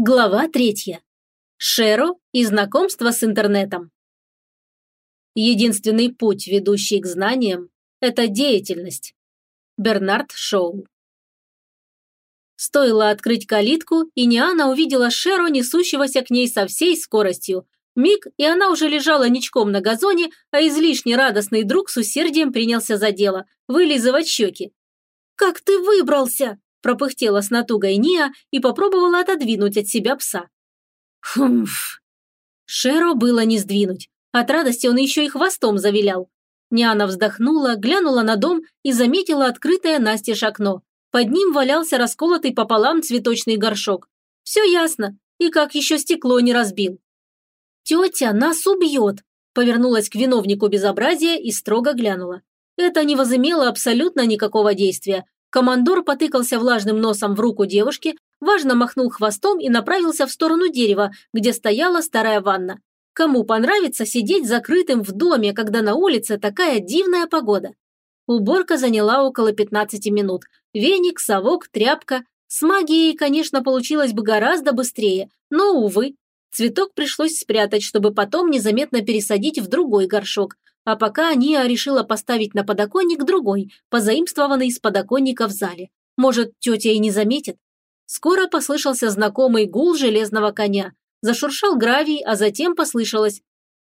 Глава третья. Шеро и знакомство с интернетом. Единственный путь, ведущий к знаниям, это деятельность. Бернард Шоу. Стоило открыть калитку, и Ниана увидела Шеро, несущегося к ней со всей скоростью. Миг, и она уже лежала ничком на газоне, а излишне радостный друг с усердием принялся за дело – вылизывать щеки. «Как ты выбрался?» Пропыхтела с натугой Ния и попробовала отодвинуть от себя пса. Хмф. Шеро было не сдвинуть. От радости он еще и хвостом завилял. Ниана вздохнула, глянула на дом и заметила открытое настежь окно. Под ним валялся расколотый пополам цветочный горшок. Все ясно. И как еще стекло не разбил. «Тетя нас убьет!» Повернулась к виновнику безобразия и строго глянула. Это не возымело абсолютно никакого действия, Командор потыкался влажным носом в руку девушки, важно махнул хвостом и направился в сторону дерева, где стояла старая ванна. Кому понравится сидеть закрытым в доме, когда на улице такая дивная погода? Уборка заняла около 15 минут. Веник, совок, тряпка. С магией, конечно, получилось бы гораздо быстрее, но, увы. Цветок пришлось спрятать, чтобы потом незаметно пересадить в другой горшок, а пока Ния решила поставить на подоконник другой, позаимствованный из подоконника в зале. Может, тетя и не заметит? Скоро послышался знакомый гул железного коня. Зашуршал гравий, а затем послышалось.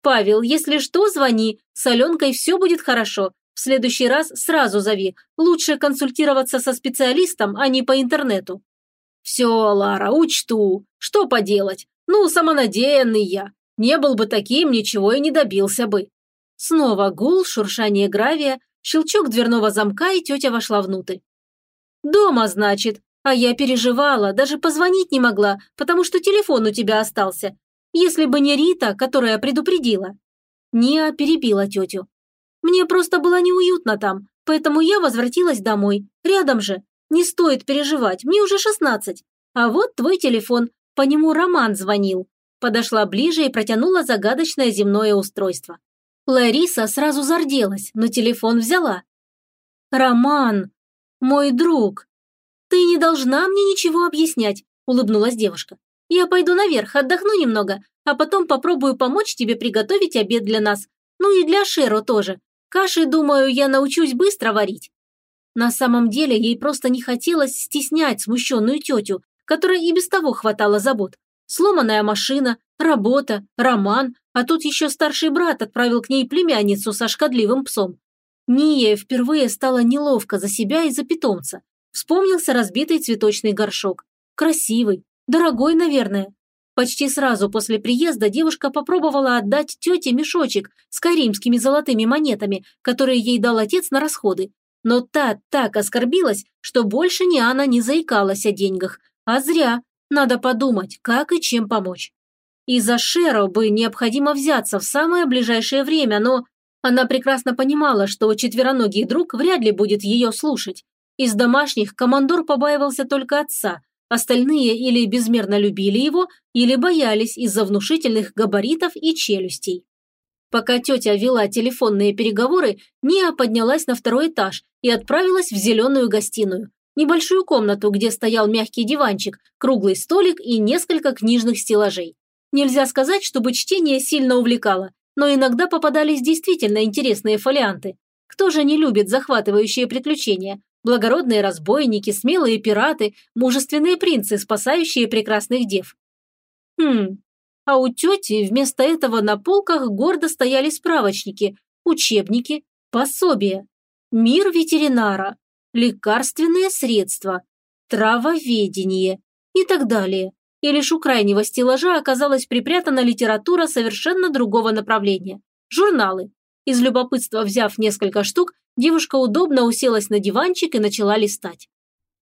«Павел, если что, звони. С Аленкой все будет хорошо. В следующий раз сразу зови. Лучше консультироваться со специалистом, а не по интернету». «Все, Лара, учту. Что поделать? Ну, самонадеянный я. Не был бы таким, ничего и не добился бы». Снова гул, шуршание гравия, щелчок дверного замка, и тетя вошла внутрь. «Дома, значит. А я переживала, даже позвонить не могла, потому что телефон у тебя остался. Если бы не Рита, которая предупредила». Ния перебила тетю. «Мне просто было неуютно там, поэтому я возвратилась домой. Рядом же. Не стоит переживать, мне уже шестнадцать. А вот твой телефон, по нему Роман звонил». Подошла ближе и протянула загадочное земное устройство. Лариса сразу зарделась, но телефон взяла. «Роман, мой друг, ты не должна мне ничего объяснять», улыбнулась девушка. «Я пойду наверх, отдохну немного, а потом попробую помочь тебе приготовить обед для нас. Ну и для Шеро тоже. Каши, думаю, я научусь быстро варить». На самом деле ей просто не хотелось стеснять смущенную тетю, которой и без того хватало забот. Сломанная машина, работа, роман, а тут еще старший брат отправил к ней племянницу со шкодливым псом. Ния впервые стало неловко за себя и за питомца. Вспомнился разбитый цветочный горшок. Красивый, дорогой, наверное. Почти сразу после приезда девушка попробовала отдать тете мешочек с каримскими золотыми монетами, которые ей дал отец на расходы. Но та так оскорбилась, что больше ни она не заикалась о деньгах. А зря. Надо подумать, как и чем помочь. И за Шеро бы необходимо взяться в самое ближайшее время, но она прекрасно понимала, что четвероногий друг вряд ли будет ее слушать. Из домашних командор побаивался только отца, остальные или безмерно любили его, или боялись из-за внушительных габаритов и челюстей. Пока тетя вела телефонные переговоры, Ния поднялась на второй этаж и отправилась в зеленую гостиную, небольшую комнату, где стоял мягкий диванчик, круглый столик и несколько книжных стеллажей. Нельзя сказать, чтобы чтение сильно увлекало, но иногда попадались действительно интересные фолианты. Кто же не любит захватывающие приключения? Благородные разбойники, смелые пираты, мужественные принцы, спасающие прекрасных дев. Хм, а у тети вместо этого на полках гордо стояли справочники, учебники, пособия. Мир ветеринара, лекарственные средства, травоведение и так далее и лишь у крайнего стеллажа оказалась припрятана литература совершенно другого направления – журналы. Из любопытства взяв несколько штук, девушка удобно уселась на диванчик и начала листать.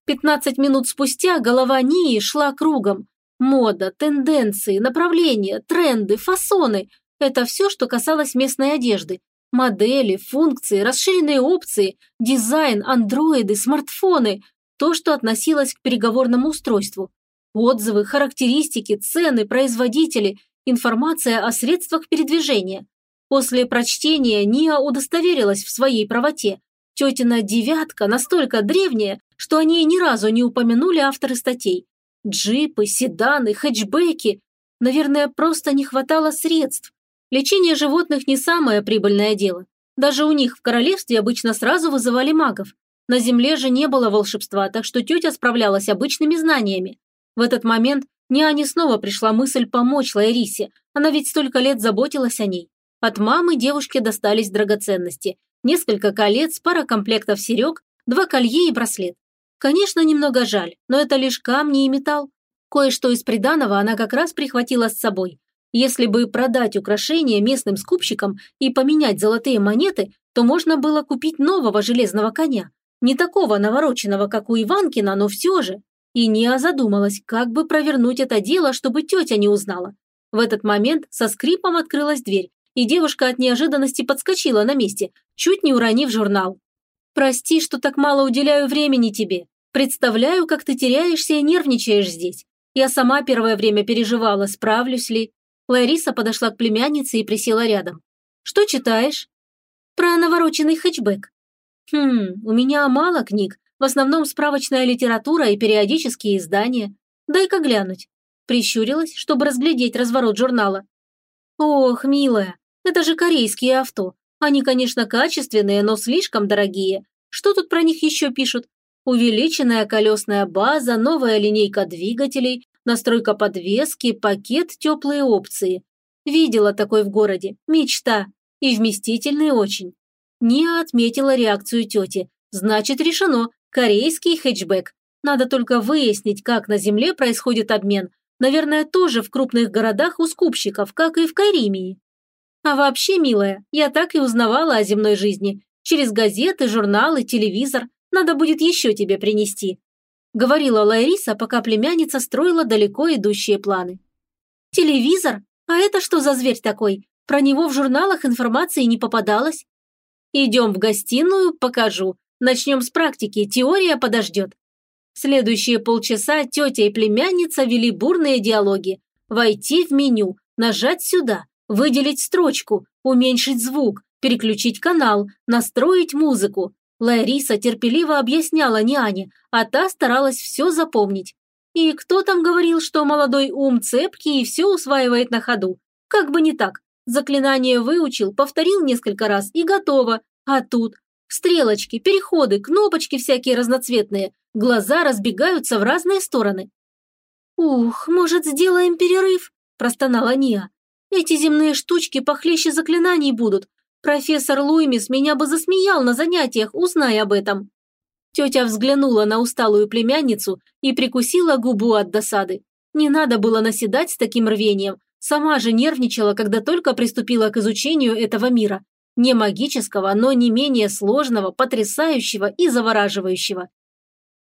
15 минут спустя голова Нии шла кругом. Мода, тенденции, направления, тренды, фасоны – это все, что касалось местной одежды. Модели, функции, расширенные опции, дизайн, андроиды, смартфоны – то, что относилось к переговорному устройству. Отзывы, характеристики, цены, производители, информация о средствах передвижения. После прочтения Ния удостоверилась в своей правоте. Тетина «девятка» настолько древняя, что о ней ни разу не упомянули авторы статей. Джипы, седаны, хэтчбеки. Наверное, просто не хватало средств. Лечение животных не самое прибыльное дело. Даже у них в королевстве обычно сразу вызывали магов. На земле же не было волшебства, так что тетя справлялась обычными знаниями. В этот момент Няне снова пришла мысль помочь Лайрисе, она ведь столько лет заботилась о ней. От мамы девушке достались драгоценности. Несколько колец, пара комплектов серег, два колье и браслет. Конечно, немного жаль, но это лишь камни и металл. Кое-что из приданого она как раз прихватила с собой. Если бы продать украшения местным скупщикам и поменять золотые монеты, то можно было купить нового железного коня. Не такого навороченного, как у Иванкина, но все же. И Ния задумалась, как бы провернуть это дело, чтобы тетя не узнала. В этот момент со скрипом открылась дверь, и девушка от неожиданности подскочила на месте, чуть не уронив журнал. «Прости, что так мало уделяю времени тебе. Представляю, как ты теряешься и нервничаешь здесь. Я сама первое время переживала, справлюсь ли. Лариса подошла к племяннице и присела рядом. «Что читаешь?» «Про навороченный хэтчбэк». «Хм, у меня мало книг, в основном справочная литература и периодические издания. Дай-ка глянуть». Прищурилась, чтобы разглядеть разворот журнала. «Ох, милая, это же корейские авто. Они, конечно, качественные, но слишком дорогие. Что тут про них еще пишут? Увеличенная колесная база, новая линейка двигателей, настройка подвески, пакет теплые опции. Видела такой в городе. Мечта. И вместительный очень. Ния отметила реакцию тети. Значит, решено. Корейский хэтчбэк. Надо только выяснить, как на Земле происходит обмен. Наверное, тоже в крупных городах у скупщиков, как и в Каримии. А вообще, милая, я так и узнавала о земной жизни. Через газеты, журналы, телевизор. Надо будет еще тебе принести говорила Лариса, пока племянница строила далеко идущие планы. «Телевизор? А это что за зверь такой? Про него в журналах информации не попадалось?» «Идем в гостиную, покажу. Начнем с практики, теория подождет». Следующие полчаса тетя и племянница вели бурные диалоги. Войти в меню, нажать сюда, выделить строчку, уменьшить звук, переключить канал, настроить музыку. Лариса терпеливо объясняла няне, а та старалась все запомнить. И кто там говорил, что молодой ум цепкий и все усваивает на ходу? Как бы не так. Заклинание выучил, повторил несколько раз и готово. А тут стрелочки, переходы, кнопочки всякие разноцветные. Глаза разбегаются в разные стороны. «Ух, может, сделаем перерыв?» – простонала Ния. «Эти земные штучки похлеще заклинаний будут, Профессор Луимис меня бы засмеял на занятиях, узнай об этом. Тетя взглянула на усталую племянницу и прикусила губу от досады. Не надо было наседать с таким рвением. Сама же нервничала, когда только приступила к изучению этого мира. Не магического, но не менее сложного, потрясающего и завораживающего.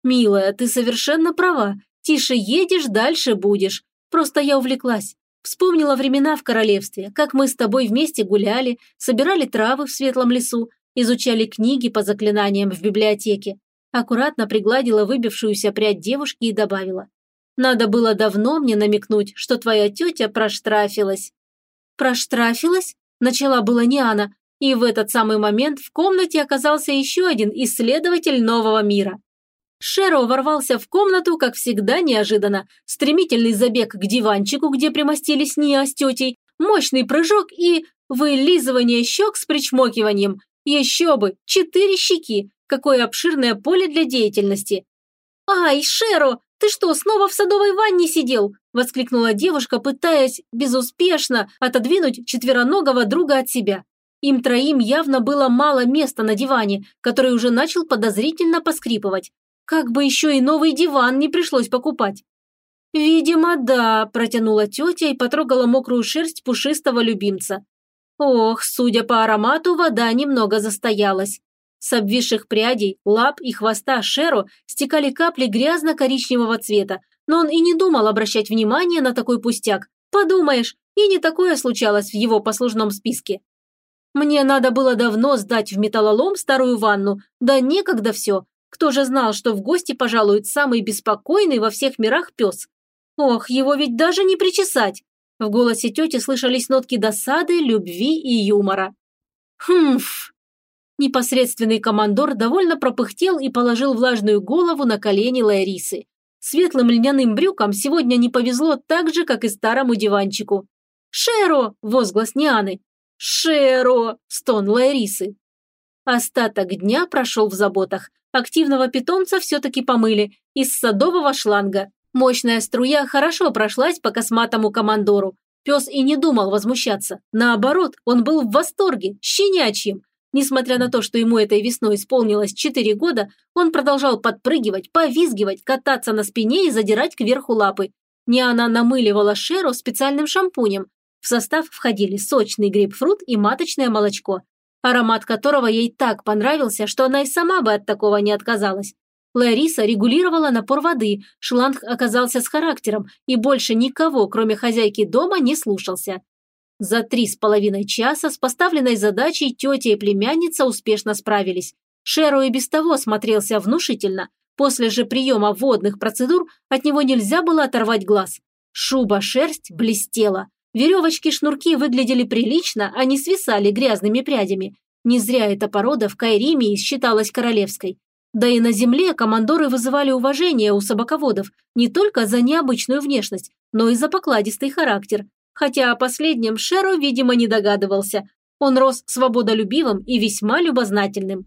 «Милая, ты совершенно права. Тише едешь, дальше будешь. Просто я увлеклась. Вспомнила времена в королевстве, как мы с тобой вместе гуляли, собирали травы в светлом лесу, изучали книги по заклинаниям в библиотеке. Аккуратно пригладила выбившуюся прядь девушки и добавила. «Надо было давно мне намекнуть, что твоя тетя проштрафилась». «Проштрафилась?» – начала была Ниана, и в этот самый момент в комнате оказался еще один исследователь нового мира. Шеро ворвался в комнату, как всегда, неожиданно. Стремительный забег к диванчику, где примостились Ния с тетей, мощный прыжок и вылизывание щек с причмокиванием. Еще бы, четыре щеки, какое обширное поле для деятельности. «Ай, Шеро, ты что, снова в садовой ванне сидел?» – воскликнула девушка, пытаясь безуспешно отодвинуть четвероногого друга от себя. Им троим явно было мало места на диване, который уже начал подозрительно поскрипывать. Как бы еще и новый диван не пришлось покупать. «Видимо, да», – протянула тетя и потрогала мокрую шерсть пушистого любимца. Ох, судя по аромату, вода немного застоялась. С обвисших прядей, лап и хвоста Шеру стекали капли грязно-коричневого цвета, но он и не думал обращать внимание на такой пустяк. Подумаешь, и не такое случалось в его послужном списке. Мне надо было давно сдать в металлолом старую ванну, да некогда все, кто же знал, что в гости пожалует самый беспокойный во всех мирах пес? Ох, его ведь даже не причесать. В голосе тети слышались нотки досады, любви и юмора. Хмф. Непосредственный командор довольно пропыхтел и положил влажную голову на колени Ларисы. Светлым льняным брюкам сегодня не повезло так же, как и старому диванчику. «Шеро!» – возглас Нианы. «Шеро!» – стон Ларисы. Остаток дня прошел в заботах. Активного питомца все-таки помыли из садового шланга. Мощная струя хорошо прошлась по косматому командору. Пес и не думал возмущаться. Наоборот, он был в восторге, щенячьим. Несмотря на то, что ему этой весной исполнилось 4 года, он продолжал подпрыгивать, повизгивать, кататься на спине и задирать кверху лапы. Не она намыливала Шеру специальным шампунем. В состав входили сочный грейпфрут и маточное молочко, аромат которого ей так понравился, что она и сама бы от такого не отказалась. Лариса регулировала напор воды, шланг оказался с характером и больше никого, кроме хозяйки дома, не слушался. За три с половиной часа с поставленной задачей тетя и племянница успешно справились. Шеру и без того смотрелся внушительно. После же приема водных процедур от него нельзя было оторвать глаз. Шуба-шерсть блестела. Веревочки-шнурки выглядели прилично, а не свисали грязными прядями. Не зря эта порода в Кайримии считалась королевской. Да и на земле командоры вызывали уважение у собаководов не только за необычную внешность, но и за покладистый характер. Хотя о последнем Шеро, видимо, не догадывался. Он рос свободолюбивым и весьма любознательным.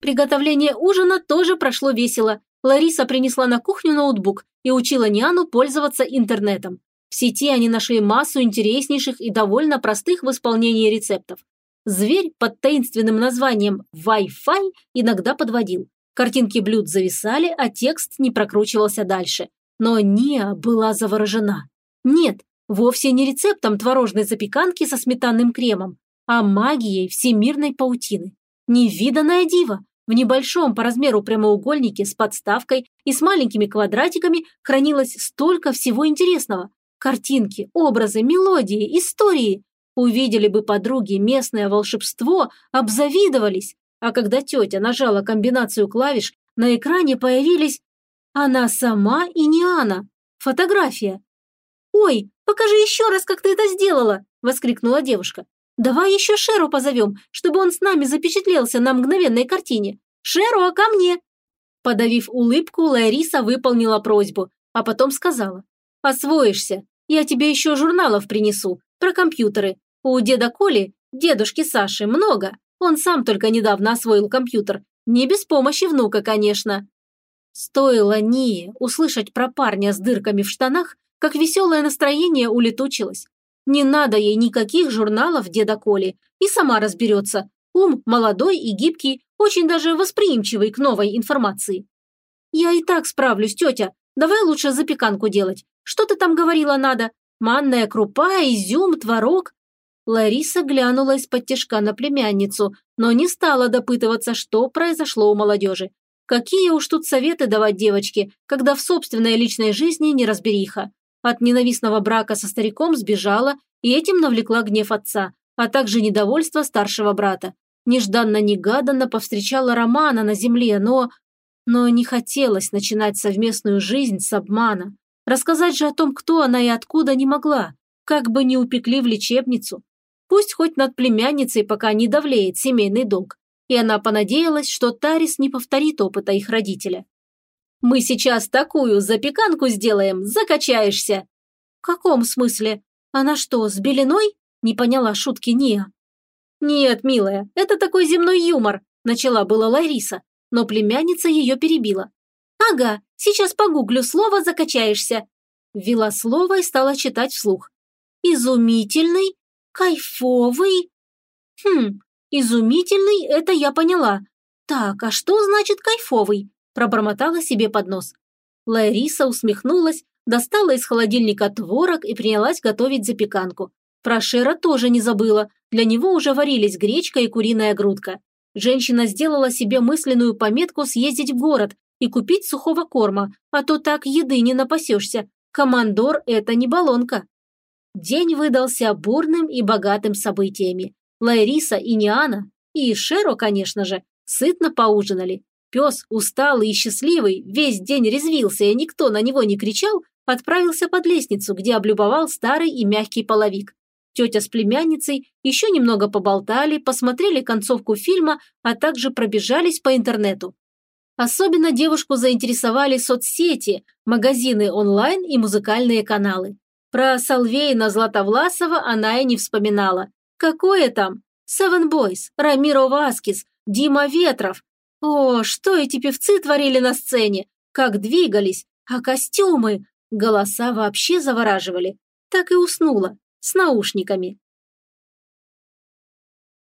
Приготовление ужина тоже прошло весело. Лариса принесла на кухню ноутбук и учила Ниану пользоваться интернетом. В сети они нашли массу интереснейших и довольно простых в исполнении рецептов. Зверь под таинственным названием Wi-Fi иногда подводил. Картинки блюд зависали, а текст не прокручивался дальше. Но Ния была заворожена. Нет, вовсе не рецептом творожной запеканки со сметанным кремом, а магией всемирной паутины. Невиданное диво! В небольшом по размеру прямоугольнике с подставкой и с маленькими квадратиками хранилось столько всего интересного. Картинки, образы, мелодии, истории. Увидели бы подруги местное волшебство, обзавидовались. А когда тетя нажала комбинацию клавиш, на экране появились она сама и не она. Фотография. «Ой, покажи еще раз, как ты это сделала!» – воскликнула девушка. «Давай еще Шеру позовем, чтобы он с нами запечатлелся на мгновенной картине. Шеру, а ко мне!» Подавив улыбку, Лариса выполнила просьбу, а потом сказала. «Освоишься. Я тебе еще журналов принесу. Про компьютеры. У деда Коли, дедушки Саши, много. Он сам только недавно освоил компьютер. Не без помощи внука, конечно. Стоило Нии услышать про парня с дырками в штанах, как веселое настроение улетучилось. Не надо ей никаких журналов деда Коли, и сама разберется. Ум молодой и гибкий, очень даже восприимчивый к новой информации. «Я и так справлюсь, тетя. Давай лучше запеканку делать. Что ты там говорила надо? Манная крупа, изюм, творог. Лариса глянула из-под тяжка на племянницу, но не стала допытываться, что произошло у молодежи. Какие уж тут советы давать девочке, когда в собственной личной жизни не разбериха. От ненавистного брака со стариком сбежала и этим навлекла гнев отца, а также недовольство старшего брата. Нежданно-негаданно повстречала Романа на земле, но... Но не хотелось начинать совместную жизнь с обмана. Рассказать же о том, кто она и откуда, не могла. Как бы не упекли в лечебницу. Пусть хоть над племянницей пока не давлеет семейный долг. И она понадеялась, что Тарис не повторит опыта их родителя. «Мы сейчас такую запеканку сделаем, закачаешься!» «В каком смысле? Она что, с белиной?» – не поняла шутки Ния. «Нет, милая, это такой земной юмор», – начала была Лариса, но племянница ее перебила. «Ага, сейчас погуглю слово «закачаешься». Ввела слово и стала читать вслух. «Изумительный Кайфовый? Хм, изумительный, это я поняла. Так, а что значит кайфовый? Пробормотала себе под нос. Лариса усмехнулась, достала из холодильника творог и принялась готовить запеканку. Про Шера тоже не забыла, для него уже варились гречка и куриная грудка. Женщина сделала себе мысленную пометку съездить в город и купить сухого корма, а то так еды не напасешься. Командор – это не баллонка. День выдался бурным и богатым событиями. Лайриса и Ниана, и Шеро, конечно же, сытно поужинали. Пес, усталый и счастливый, весь день резвился, и никто на него не кричал, отправился под лестницу, где облюбовал старый и мягкий половик. Тетя с племянницей еще немного поболтали, посмотрели концовку фильма, а также пробежались по интернету. Особенно девушку заинтересовали соцсети, магазины онлайн и музыкальные каналы. Про Салвейна Златовласова она и не вспоминала. Какое там? Seven Boys, Рамиро Васкис, Дима Ветров. О, что эти певцы творили на сцене, как двигались, а костюмы, голоса вообще завораживали. Так и уснула, с наушниками.